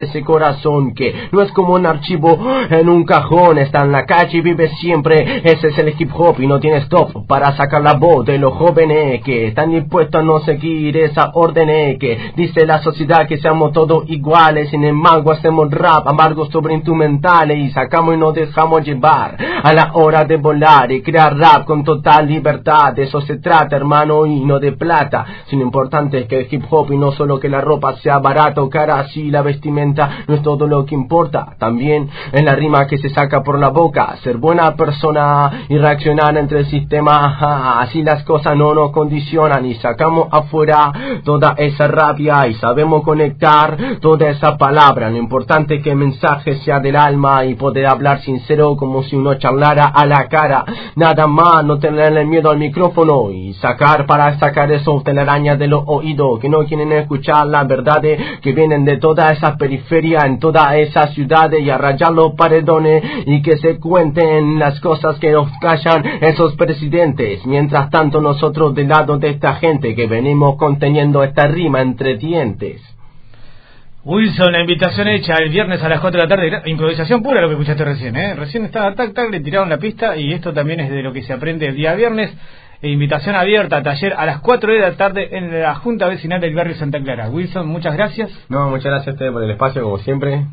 ese corazón que no es como un archivo en un cajón, está en la calle y vive siempre, ese es el hip hop y no tiene stop para sacar la voz de los jóvenes que están dispuestos a no seguir esa orden que dice la sociedad que seamos todos iguales, sin embargo hacemos rap amargos sobre instrumentales y sacamos y nos dejamos llevar a la hora de volar y crear rap con total libertad, de eso se trata hermano y no de plata, sino importante es que el hip hop y no solo que la ropa sea barato, cara así la vestimenta no es todo lo que importa. También en la rima que se saca por la boca, ser buena persona y reaccionar entre el sistema. así las cosas no nos condicionan y sacamos afuera toda esa rabia y sabemos conectar toda esa palabra. Lo importante es que el mensaje sea del alma y poder hablar sincero como si uno charlara a la cara. Nada más, no tenerle miedo al micrófono y sacar para sacar esos telarañas de los oídos que no quieren escuchar las verdades que vienen de todas esas periferias feria en toda esa ciudad y a rayar los paredones y que se cuenten las cosas que nos callan esos presidentes. Mientras tanto nosotros del lado de esta gente que venimos conteniendo esta rima entre dientes. Wilson, la invitación hecha el viernes a las 4 de la tarde, improvisación pura lo que escuchaste recién, ¿eh? Recién estaba tac tac, le tiraron la pista y esto también es de lo que se aprende el día viernes. E invitación abierta, taller a las 4 de la tarde en la Junta Vecinal del Barrio Santa Clara. Wilson, muchas gracias. No, muchas gracias a ustedes por el espacio, como siempre.